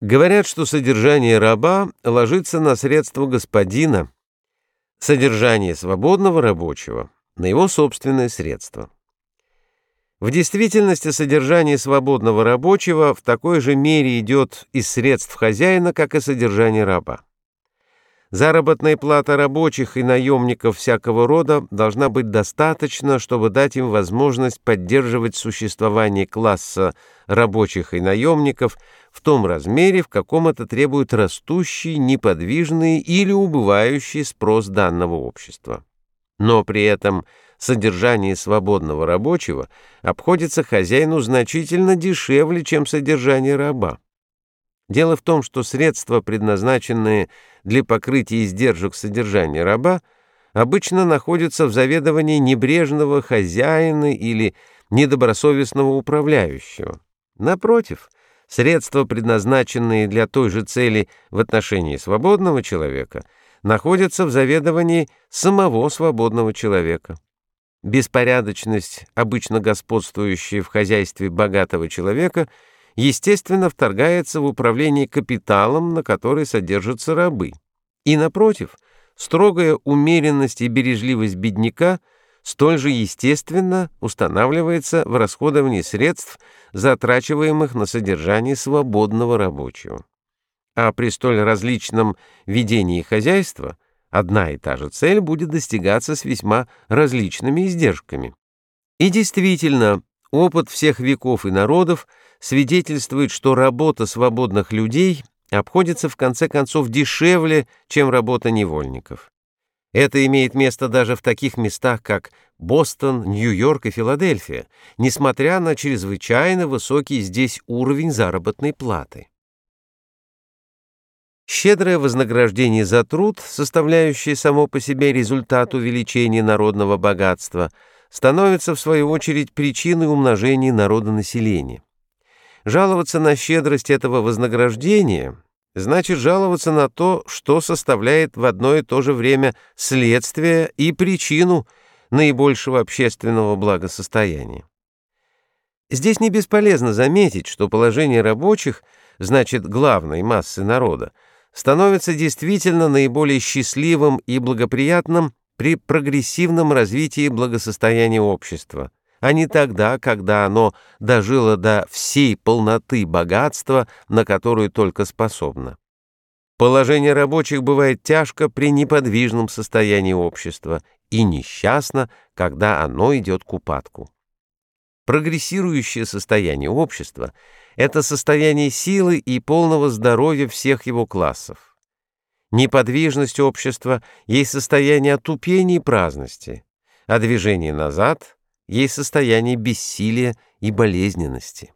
Говорят, что содержание раба ложится на средства господина, содержание свободного рабочего — на его собственные средства. В действительности содержание свободного рабочего в такой же мере идет из средств хозяина, как и содержание раба. Заработная плата рабочих и наемников всякого рода должна быть достаточна, чтобы дать им возможность поддерживать существование класса рабочих и наемников в том размере, в каком это требует растущий, неподвижный или убывающий спрос данного общества. Но при этом содержание свободного рабочего обходится хозяину значительно дешевле, чем содержание раба. Дело в том, что средства, предназначенные для покрытия издержек содержания раба, обычно находятся в заведовании небрежного хозяина или недобросовестного управляющего. Напротив, средства, предназначенные для той же цели в отношении свободного человека, находятся в заведовании самого свободного человека. Беспорядочность, обычно господствующая в хозяйстве богатого человека – естественно, вторгается в управление капиталом, на который содержатся рабы. И, напротив, строгая умеренность и бережливость бедняка столь же естественно устанавливается в расходовании средств, затрачиваемых на содержание свободного рабочего. А при столь различном ведении хозяйства одна и та же цель будет достигаться с весьма различными издержками. И действительно, опыт всех веков и народов – свидетельствует, что работа свободных людей обходится в конце концов дешевле, чем работа невольников. Это имеет место даже в таких местах, как Бостон, Нью-Йорк и Филадельфия, несмотря на чрезвычайно высокий здесь уровень заработной платы. Щедрое вознаграждение за труд, составляющее само по себе результат увеличения народного богатства, становится, в свою очередь, причиной умножения народонаселения. Жаловаться на щедрость этого вознаграждения значит жаловаться на то, что составляет в одно и то же время следствие и причину наибольшего общественного благосостояния. Здесь не бесполезно заметить, что положение рабочих, значит, главной массы народа, становится действительно наиболее счастливым и благоприятным при прогрессивном развитии благосостояния общества, а не тогда, когда оно дожило до всей полноты богатства, на которую только способно. Положение рабочих бывает тяжко при неподвижном состоянии общества и несчастно, когда оно идет к упадку. Прогрессирующее состояние общества — это состояние силы и полного здоровья всех его классов. Неподвижность общества есть состояние отупения и праздности, а движение назад — есть состояние бессилия и болезненности.